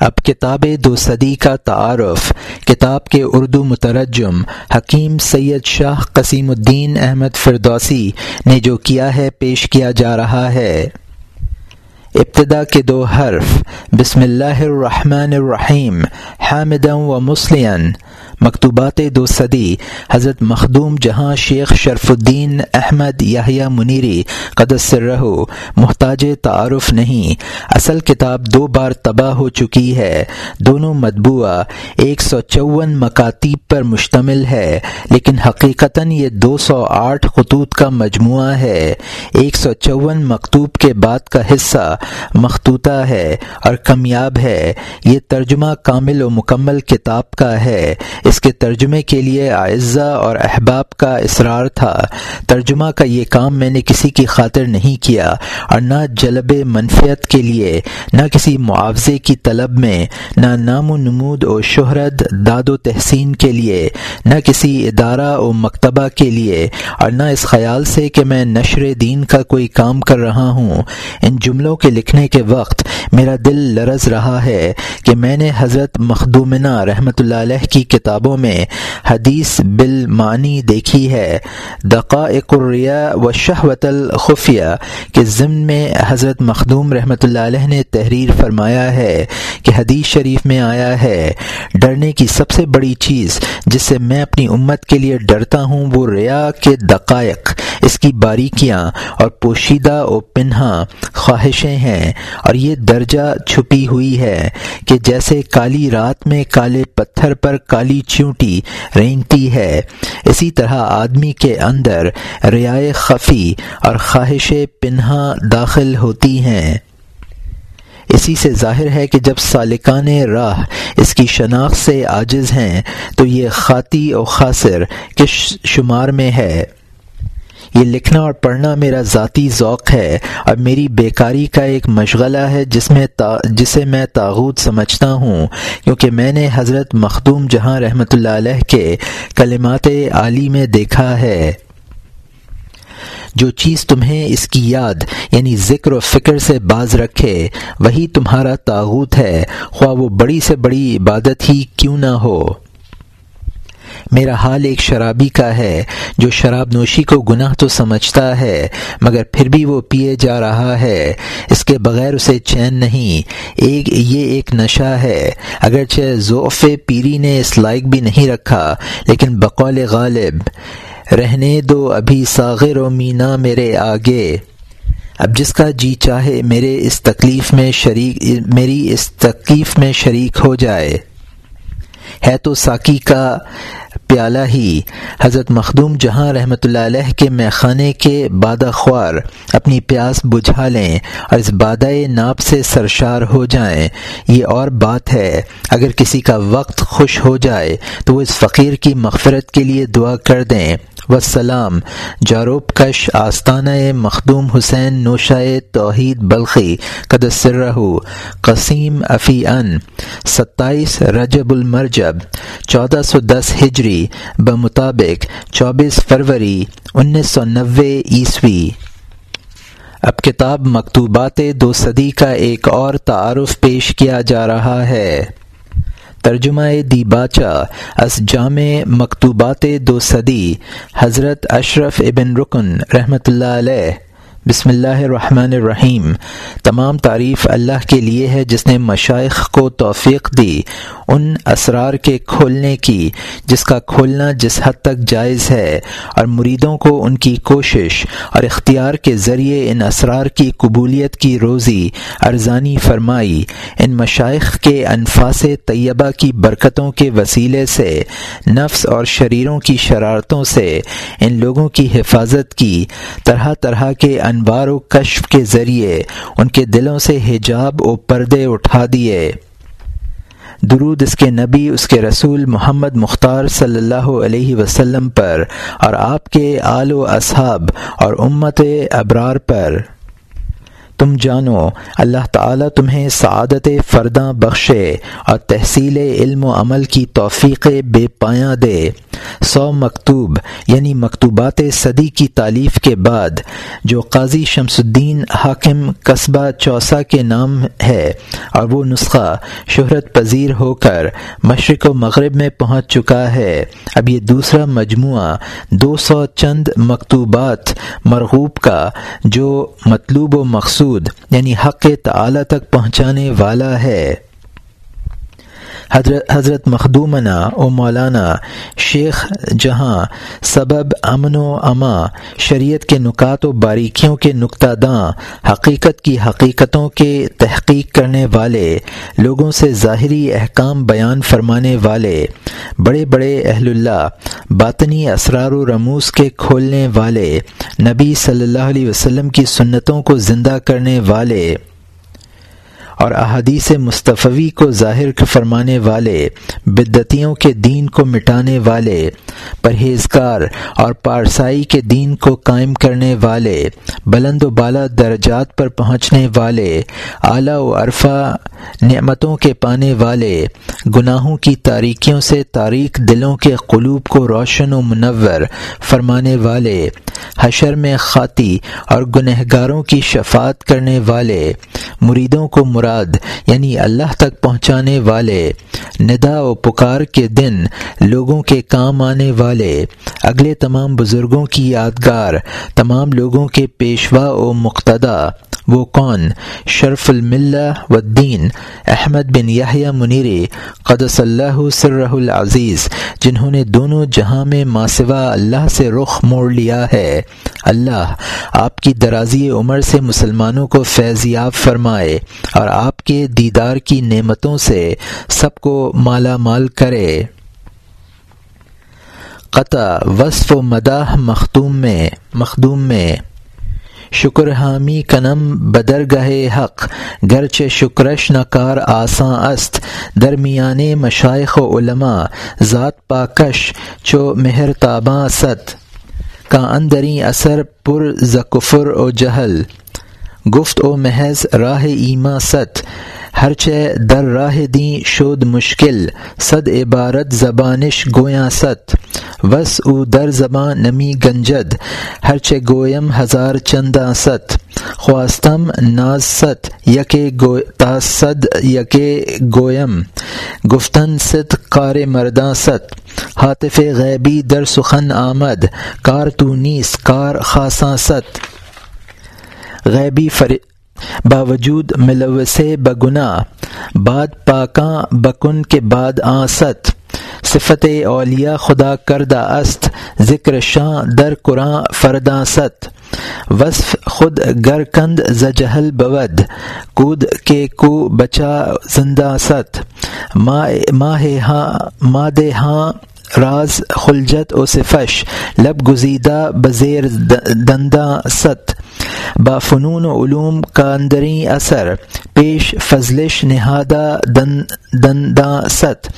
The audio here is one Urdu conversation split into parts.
اب کتاب دو صدی کا تعارف، کتاب کے اردو مترجم حکیم سید شاہ قسیم الدین احمد فردوسی نے جو کیا ہے پیش کیا جا رہا ہے۔ ابتدا کے دو حرف، بسم اللہ الرحمن الرحیم، حامدا و مسلم مکتوبات دو صدی، حضرت مخدوم جہاں شیخ شرف الدین احمد یاہیا منیری قدس رہو، محتاج تعارف نہیں، اصل کتاب دو بار تباہ ہو چکی ہے، دونوں مطبوعہ، ایک سو چون مکاتیب پر مشتمل ہے، لیکن حقیقتاً یہ دو سو آٹھ خطوط کا مجموعہ ہے، ایک سو چون مکتوب کے بعد کا حصہ مخطوطہ ہے اور کمیاب ہے، یہ ترجمہ کامل و مکمل کتاب کا ہے اس کے ترجمے کے لیے اعزہ اور احباب کا اصرار تھا۔ ترجمہ کا یہ کام میں نے کسی کی خاطر نہیں کیا اور نہ جلب منفیت کے لیے، نہ کسی معاوضے کی طلب میں، نہ نام و نمود و شہرت، داد و تحسین کے لیے، نہ کسی ادارہ و مکتبہ کے لیے اور نہ اس خیال سے کہ میں نشر دین کا کوئی کام کر رہا ہوں۔ ان جملوں کے لکھنے کے وقت میرا دل لرز رہا ہے کہ میں نے حضرت مخدومنا رحمۃ اللہ علیہ کی کتابوں میں حدیث بالمعنی دیکھی ہے۔ دقائق الریا و شہوت الخفیہ کے ضمن میں حضرت مخدوم رحمۃ اللہ علیہ نے تحریر فرمایا ہے کہ حدیث شریف میں آیا ہے، ڈرنے کی سب سے بڑی چیز جس سے میں اپنی امت کے لیے ڈرتا ہوں وہ ریا کے دقائق، اس کی باریکیاں اور پوشیدہ و پنہا خواہشیں ہیں۔ اور یہ درج درجہ چھپی ہوئی ہے کہ جیسے کالی رات میں کالے پتھر پر کالی چونٹی رینگتی ہے، اسی طرح آدمی کے اندر ریائے خفی اور خواہش پنہا داخل ہوتی ہیں۔ اسی سے ظاہر ہے کہ جب سالکان راہ اس کی شناخت سے عاجز ہیں، تو یہ خاطی و خاصر کے شمار میں ہے۔ یہ لکھنا اور پڑھنا میرا ذاتی ذوق ہے اور میری بیکاری کا ایک مشغلہ ہے جس میں تا جسے میں تاغوت سمجھتا ہوں، کیونکہ میں نے حضرت مخدوم جہاں رحمۃ اللہ علیہ کے کلمات عالی میں دیکھا ہے۔ جو چیز تمہیں اس کی یاد یعنی ذکر و فکر سے باز رکھے، وہی تمہارا تاغوت ہے۔ خواہ وہ بڑی سے بڑی عبادت ہی کیوں نہ ہو۔ میرا حال ایک شرابی کا ہے، جو شراب نوشی کو گناہ تو سمجھتا ہے، مگر پھر بھی وہ پیے جا رہا ہے۔ اس کے بغیر اسے چین نہیں۔ ایک، یہ ایک نشہ ہے۔ اگرچہ ذوف پیری نے اس لائق بھی نہیں رکھا، لیکن بقول غالب، رہنے دو ابھی ساغر و مینا میرے آگے۔ اب جس کا جی چاہے، میرے اس تکلیف میں شریک، میری اس تکلیف میں شریک ہو جائے۔ ہے تو ساکی کا پیالہ ہی۔ حضرت مخدوم جہاں رحمۃ اللہ علیہ کے میخانے کے بادہ خوار اپنی پیاس بجھا لیں اور اس بادہ ناپ سے سرشار ہو جائیں، یہ اور بات ہے، اگر کسی کا وقت خوش ہو جائے تو وہ اس فقیر کی مغفرت کے لیے دعا کر دیں۔ وسلام جاروب کش، آستانہ مخدوم حسین نوشائے توحید بلخی قدسرہ قسیم افی ان ستائیس رجب المرجب، چودہ سو دس ہجری، بمطابق چوبیس فروری، انیس سو نوے عیسوی. اب کتاب مکتوبات دو صدی کا ایک اور تعارف پیش کیا جا رہا ہے۔ ترجمہ دی باچا اس جامع مکتوبات دو صدی، حضرت اشرف ابن رکن رحمۃ اللہ علیہ۔ بسم اللہ الرحمن الرحیم۔ تمام تعریف اللہ کے لیے ہے، جس نے مشائق کو توفیق دی۔ ان اسرار کے کھولنے کی، جس کا کھولنا جس حد تک جائز ہے، اور مریدوں کو ان کی کوشش اور اختیار کے ذریعے ان اسرار کی قبولیت کی روزی ارزانی فرمائی۔ ان مشائق کے انفاس طیبہ کی برکتوں کے وسیلے سے، نفس اور شریروں کی شرارتوں سے ان لوگوں کی حفاظت کی۔ طرح طرح کے انوار و کشف کے ذریعے ان کے دلوں سے حجاب و پردے اٹھا دیے۔ درود اس کے نبی، اس کے رسول محمد مختار صلی اللہ علیہ وسلم پر اور آپ کے آل و اصحاب اور امت ابرار پر۔ تم جانو، اللہ تعالیٰ تمہیں سعادت فرداں بخشے اور تحصیل علم و عمل کی توفیق بے پایاں دے۔ سو مکتوب یعنی مکتوبات صدی کی تعلیف کے بعد، جو قاضی شمس الدین حاکم قصبہ چوسا کے نام ہے، اور وہ نسخہ شہرت پذیر ہو کر مشرق و مغرب میں پہنچ چکا ہے۔ اب یہ دوسرا مجموعہ دو سو چند مکتوبات مرغوب کا، جو مطلوب و مقصود یعنی حق تعالی تک پہنچانے والا ہے۔ حضرت حضرت مخدومنا و مولانا شیخ جہاں سبب امن و اما، شریعت کے نکات و باریکیوں کے نقطہ داں، حقیقت کی حقیقتوں کے تحقیق کرنے والے، لوگوں سے ظاہری احکام بیان فرمانے والے، بڑے بڑے اہل اللہ، باطنی اسرار و رموز کے کھولنے والے، نبی صلی اللہ علیہ وسلم کی سنتوں کو زندہ کرنے والے۔ اور احادیث مصطفی کو ظاہر فرمانے والے بدتیوں کے دین کو مٹانے والے، پرہیزگار اور پارسائی کے دین کو قائم کرنے والے، بلند و بالا درجات پر پہنچنے والے، اعلیٰ و عرفہ نعمتوں کے پانے والے، گناہوں کی تاریکیوں سے تاریک دلوں کے قلوب کو روشن و منور فرمانے والے، حشر میں خاطی اور گنہگاروں کی شفاعت کرنے والے مریدوں کو مراد یعنی اللہ تک پہنچانے والے، ندا و پکار کے دن لوگوں کے کام آنے والے، اگلے تمام بزرگوں کی یادگار، تمام لوگوں کے پیشوا و مقتدا وہ کون؟ شرف الملہ والدین، احمد بن یاہیا منیری، قدس اللہ سرہ العزیز، جنہوں نے دونوں جہاں میں ماسوا اللہ سے رخ موڑ لیا ہے۔ اللہ، آپ کی درازی عمر سے مسلمانوں کو فیضیاب فرمائے اور آپ کے دیدار کی نعمتوں سے سب کو مالا مال کرے۔ قطع، وصف و مداح مختوم میں، مخدوم میں۔ شکر حامی کنم بدر گہے حق گرچ شکرش نکار آساں است۔ درمیان مشائق و علماء، ذات پاکش چو مہر تاباں ست کا اندری اثر پر ذکفر و جہل۔ گفت او محض راہ ایما ست ہر در راہ دیں شود مشکل۔ صد عبارت زبانش گویا ست وس او در زبان نمی گنجد ہر گویم ہزار چندہ ست خواستم ناز ست یک گو تاسد یک گویم. گفتن ست کار مرداں ست حاطف غیبی در سخن آمد، کار تو نیس کار خاصاں ست غیبی فر باوجود ملوث بگنا بعد پاکاں بکن کے بعد آست صفت اولیاء خدا کردہ است، ذکر شاں در قرآن فردا ست۔ وصف خود گرکند ز زجہل بود، کود کے کو بچا زندہ ست۔ ماہ ہاں ماد ہاں راز، خلجت و صفش، لب گزیدہ بزیر دندہ ست، با فنون و علوم کا اندری اثر، پیش فضلش نہادہ دن دندا ست،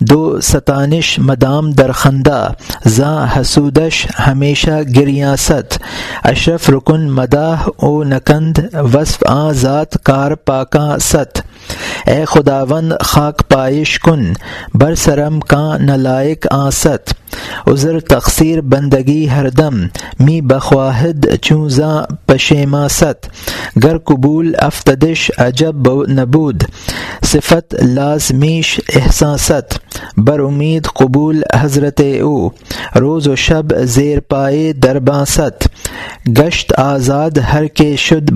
دو ستانش مدام درخندہ زاں حسودش ہمیشہ گریاں ست، اشرف رکن مداح او نکند، وصف آ ذات کار پاکاں ست اے خداوند، خاک پائش کن برسرم کا نلائق آست عذر، تقصیر، بندگی ہر دم، می بخواہد چونزاں پشیما ست گر قبول، افتدش، عجب نبود۔ صفت لازمیش احساست۔ بر امید، قبول، حضرت او۔ روز و شب زیر پائے درباست گشت آزاد، ہر کے شد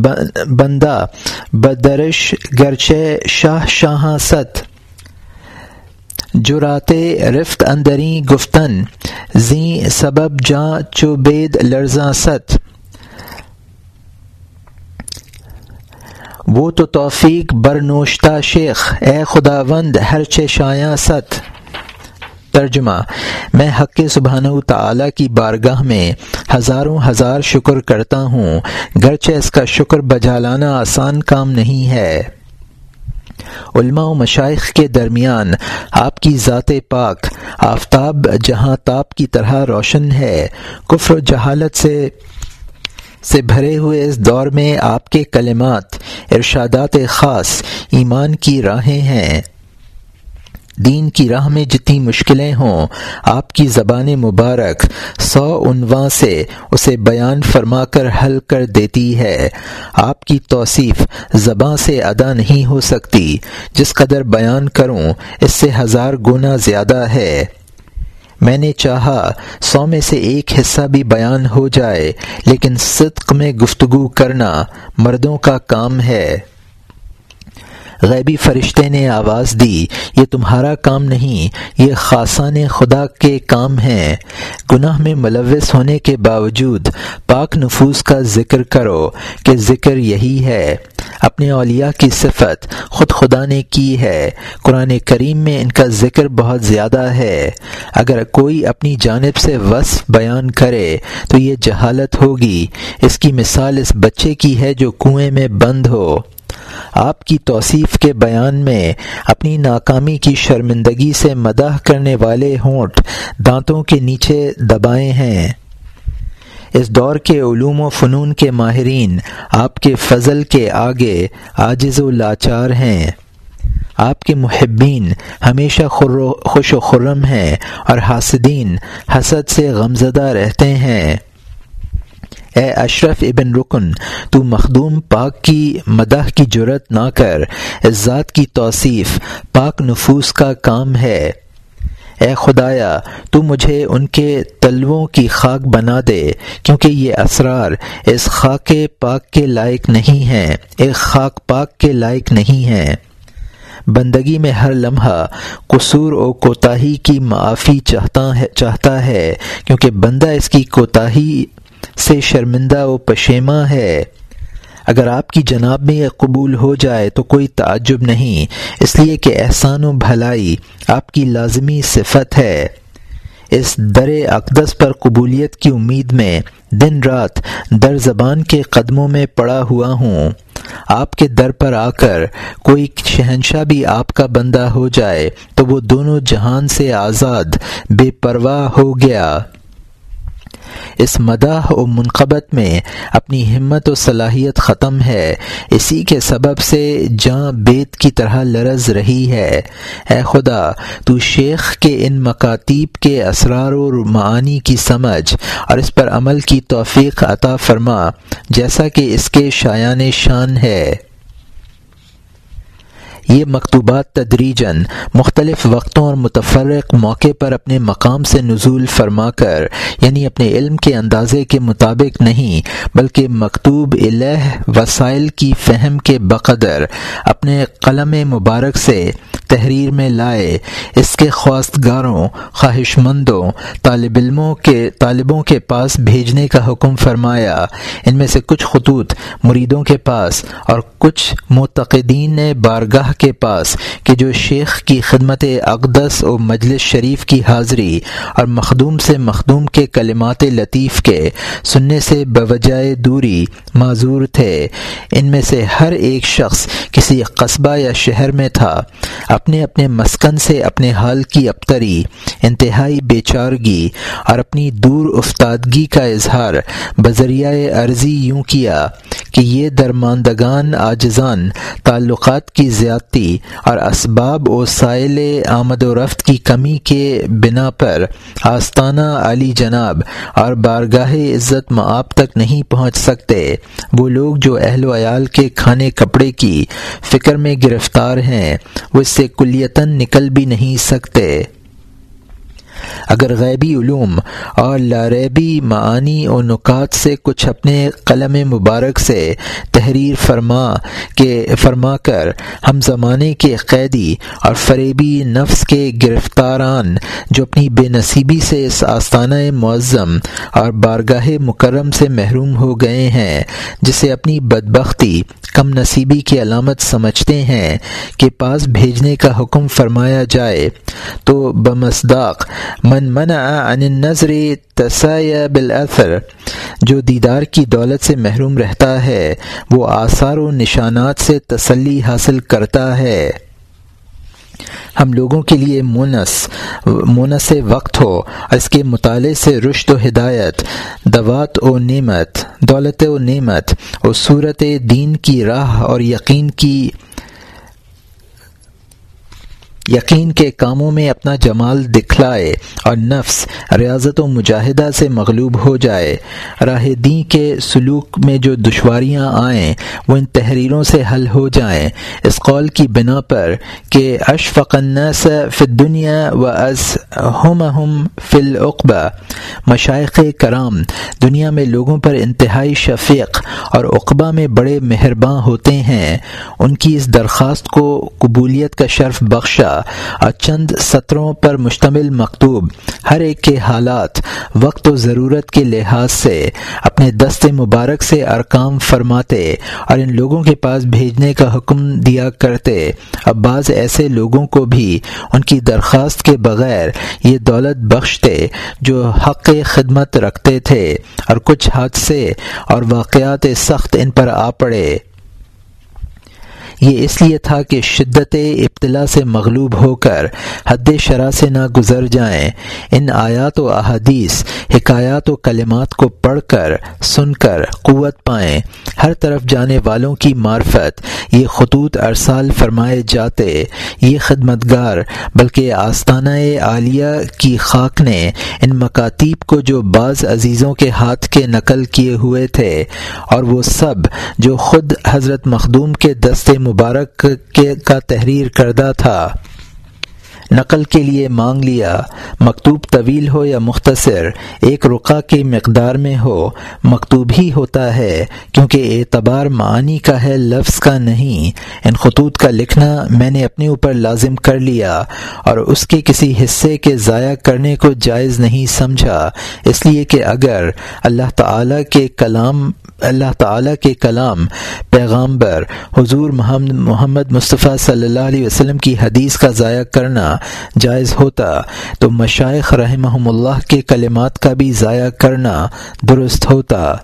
بندہ۔ بدرش، گرچہ شاہ شاہ ست۔ جرات رفت اندری گفتن، زیں سبب جاں چوبید لرزاں ست۔ وہ تو توفیق برنوشتہ شیخ، اے خداوند ہر شایاں ست۔ ترجمہ، میں حق سبحانہ تعالی کی بارگاہ میں ہزاروں ہزار شکر کرتا ہوں، گرچہ اس کا شکر بجالانا آسان کام نہیں ہے۔ علماء و مشائق کے درمیان آپ کی ذات پاک، آفتاب جہاں تاپ کی طرح روشن ہے، کفر و جہالت سے سے بھرے ہوئے اس دور میں آپ کے کلمات، ارشادات خاص، ایمان کی راہیں ہیں۔ دین کی راہ میں جتنی مشکلیں ہوں، آپ کی زبان مبارک سو عنواں سے اسے بیان فرما کر حل کر دیتی ہے۔ آپ کی توصیف زباں سے ادا نہیں ہو سکتی، جس قدر بیان کروں، اس سے ہزار گنا زیادہ ہے۔ میں نے چاہا سو میں سے ایک حصہ بھی بیان ہو جائے، لیکن صدق میں گفتگو کرنا مردوں کا کام ہے۔ غیبی فرشتے نے آواز دی، یہ تمہارا کام نہیں، یہ خاصان خدا کے کام ہیں۔ گناہ میں ملوث ہونے کے باوجود پاک نفوس کا ذکر کرو کہ ذکر یہی ہے۔ اپنے اولیاء کی صفت خود خدا نے کی ہے۔ قرآن کریم میں ان کا ذکر بہت زیادہ ہے۔ اگر کوئی اپنی جانب سے وصف بیان کرے تو یہ جہالت ہوگی۔ اس کی مثال اس بچے کی ہے جو کنویں میں بند ہو۔ آپ کی توصیف کے بیان میں اپنی ناکامی کی شرمندگی سے مداح کرنے والے ہونٹ دانتوں کے نیچے دبائے ہیں۔ اس دور کے علوم و فنون کے ماہرین آپ کے فضل کے آگے عاجز و لاچار ہیں۔ آپ کے محبین ہمیشہ خوش و خرم ہیں اور حاسدین حسد سے غمزدہ رہتے ہیں۔ اے اشرف ابن رکن، تو مخدوم پاک کی مدح کی جرت نہ کر ذات کی توصیف پاک نفوس کا کام ہے۔ اے خدایا، تو مجھے ان کے تلووں کی خاک بنا دے، کیونکہ یہ اسرار اس خاک پاک کے لائق نہیں ہیں، ایک خاک پاک کے لائق نہیں ہیں۔ بندگی میں ہر لمحہ قصور و کوتاہی کی معافی چاہتا ہے چاہتا ہے، کیونکہ بندہ اس کی کوتاہی سے شرمندہ و پشیماں ہے۔ اگر آپ کی جناب میں یہ قبول ہو جائے تو کوئی تعجب نہیں، اس لیے کہ احسان و بھلائی آپ کی لازمی صفت ہے۔ اس در اقدس پر قبولیت کی امید میں دن رات در زبان کے قدموں میں پڑا ہوا ہوں۔ آپ کے در پر آ کر کوئی شہنشاہ بھی آپ کا بندہ ہو جائے تو وہ دونوں جہان سے آزاد، بے پرواہ ہو گیا۔ اس مداح و منقبت میں اپنی ہمت و صلاحیت ختم ہے۔ اسی کے سبب سے جاں بیت کی طرح لرز رہی ہے۔ اے خدا، تو شیخ کے ان مکاتیب کے اسرار و معانی کی سمجھ اور اس پر عمل کی توفیق عطا فرما، جیسا کہ اس کے شایان شان ہے۔ یہ مکتوبات تدریجن مختلف وقتوں اور متفرق موقع پر اپنے مقام سے نزول فرما کر یعنی اپنے علم کے اندازے کے مطابق نہیں، بلکہ مکتوب الہ وسائل کی فہم کے بقدر، اپنے قلم مبارک سے تحریر میں لائے اس کے خواستگاروں خواہش مندوں طالب علموں کے، طالبوں کے پاس بھیجنے کا حکم فرمایا۔ ان میں سے کچھ خطوط مریدوں کے پاس اور کچھ معتقدین بارگاہ کے پاس کہ جو شیخ کی خدمت اقدس و مجلس شریف کی حاضری اور مخدوم سے مخدوم کے کلمات لطیف کے سننے سے بوجائے دوری معذور تھے۔ ان میں سے ہر ایک شخص کسی قصبہ یا شہر میں تھا۔ اپنے اپنے مسکن سے اپنے حال کی ابتری، انتہائی بے چارگی اور اپنی دور افتادگی کا اظہار بذریعہ عرضی یوں کیا کہ یہ درماندگان آجزان تعلقات کی زیادتی اور اسباب و سائل آمد و رفت کی کمی کے بنا پر آستانہ علی جناب اور بارگاہ عزت معاب تک نہیں پہنچ سکتے۔ وہ لوگ جو اہل و عیال کے کھانے کپڑے کی فکر میں گرفتار ہیں، وہ اس سے کلیتاً نکل بھی نہیں سکتے۔ اگر غیبی علوم اور لاریبی معانی و نکات سے کچھ اپنے قلم مبارک سے تحریر فرما کے فرما کر ہم زمانے کے قیدی اور فریبی نفس کے گرفتاران جو اپنی بے نصیبی سے اس آستانہ معظم اور بارگاہ مکرم سے محروم ہو گئے ہیں، جسے اپنی بدبختی، کم نصیبی کی علامت سمجھتے ہیں کہ پاس بھیجنے کا حکم فرمایا جائے تو بمصداق من منع عن النظر تسایا بالاثر جو دیدار کی دولت سے محروم رہتا ہے، وہ آثار و نشانات سے تسلی حاصل کرتا ہے۔ ہم لوگوں کے لیے مونس مونس وقت ہو اور اس کے مطالعے سے رشت و ہدایت، دوات و نعمت، دولت و نعمت، اور صورت دین کی راہ اور یقین کی یقین کے کاموں میں اپنا جمال دکھلائے اور نفس ریاضت و مجاہدہ سے مغلوب ہو جائے۔ راہ دین کے سلوک میں جو دشواریاں آئیں، وہ ان تحریروں سے حل ہو جائیں۔ اس قول کی بنا پر کہ اشفق الناس فی الدنیا و از ہم ہم فی العقبہ۔ مشائق کرام، دنیا میں لوگوں پر انتہائی شفیق اور اقبا میں بڑے مہرباں ہوتے ہیں۔ ان کی اس درخواست کو قبولیت کا شرف بخشا۔ اور چند سطروں پر مشتمل مکتوب، ہر ایک کے حالات، وقت و ضرورت کے لحاظ سے اپنے دست مبارک سے ارکام فرماتے اور ان لوگوں کے پاس بھیجنے کا حکم دیا کرتے۔ اب بعض ایسے لوگوں کو بھی ان کی درخواست کے بغیر یہ دولت بخشتے جو حق خدمت رکھتے تھے اور کچھ حادثے اور واقعات سخت ان پر آ پڑے۔ یہ اس لیے تھا کہ شدت ابتلا سے مغلوب ہو کر حد شرح سے نہ گزر جائیں۔ ان آیات و احادیث، حکایات و کلمات کو پڑھ کر، سن کر قوت پائیں۔ ہر طرف جانے والوں کی معرفت، یہ خطوط ارسال فرمائے جاتے۔ یہ خدمتگار، بلکہ آستانہ عالیہ کی خاک نے ان مکاتیب کو جو بعض عزیزوں کے ہاتھ کے نقل کیے ہوئے تھے، اور وہ سب جو خود حضرت مخدوم کے دستے مبارک کے کا تحریر کر کردہ تھا۔ نقل کے لیے مانگ لیا۔ مکتوب طویل ہو یا مختصر، ایک رقع کے مقدار میں ہو۔ مکتوب ہی ہوتا ہے، کیونکہ اعتبار معانی کا ہے لفظ کا نہیں۔ ان خطوط کا لکھنا میں نے اپنے اوپر لازم کر لیا، اور اس کے کسی حصے کے ضائع کرنے کو جائز نہیں سمجھا۔ اس لیے کہ اگر اللہ تعالی کے کلام اللہ تعالیٰ کے کلام پیغامبر حضور محمد محمد مصطفیٰ صلی اللہ علیہ وسلم کی حدیث کا ضائع کرنا جائز ہوتا تو مشائق رحمہم اللہ کے کلمات کا بھی ضائع کرنا درست ہوتا۔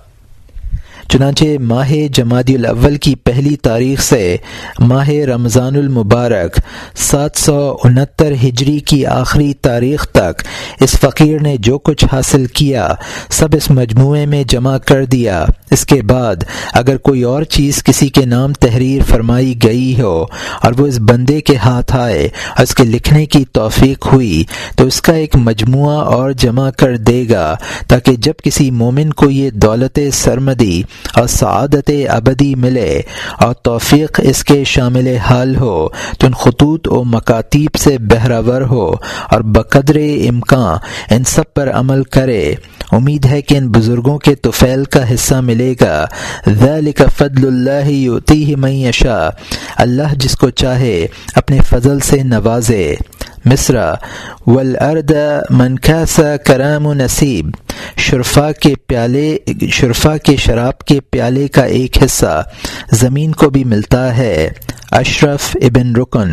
چنانچہ ماہ جمادی الاول کی پہلی تاریخ سے ماہ رمضان المبارک سات سو انہتر ہجری کی آخری تاریخ تک اس فقیر نے جو کچھ حاصل کیا سب اس مجموعے میں جمع کر دیا۔ اس کے بعد اگر کوئی اور چیز کسی کے نام تحریر فرمائی گئی ہو اور وہ اس بندے کے ہاتھ آئے اور اس کے لکھنے کی توفیق ہوئی تو اس کا ایک مجموعہ اور جمع کر دے گا تاکہ جب کسی مومن کو یہ دولت سرمدی اور سعادت ابدی ملے اور توفیق اس کے شامل حال ہو تو ان خطوط و مکاتیب سے بہراور ہو اور بقدر امکان ان سب پر عمل کرے۔ امید ہے کہ ان بزرگوں کے توفیل کا حصہ ملے گا۔ ذلك فضل اللہ یوتی من یشاء۔ اللہ جس کو چاہے، اپنے فضل سے نوازے۔ مصرا ولرد منقاسا کرام و نصیب شرفا کے پیالے شرفا کے شراب کے پیالے کا ایک حصہ زمین کو بھی ملتا ہے، اشرف ابن رکن۔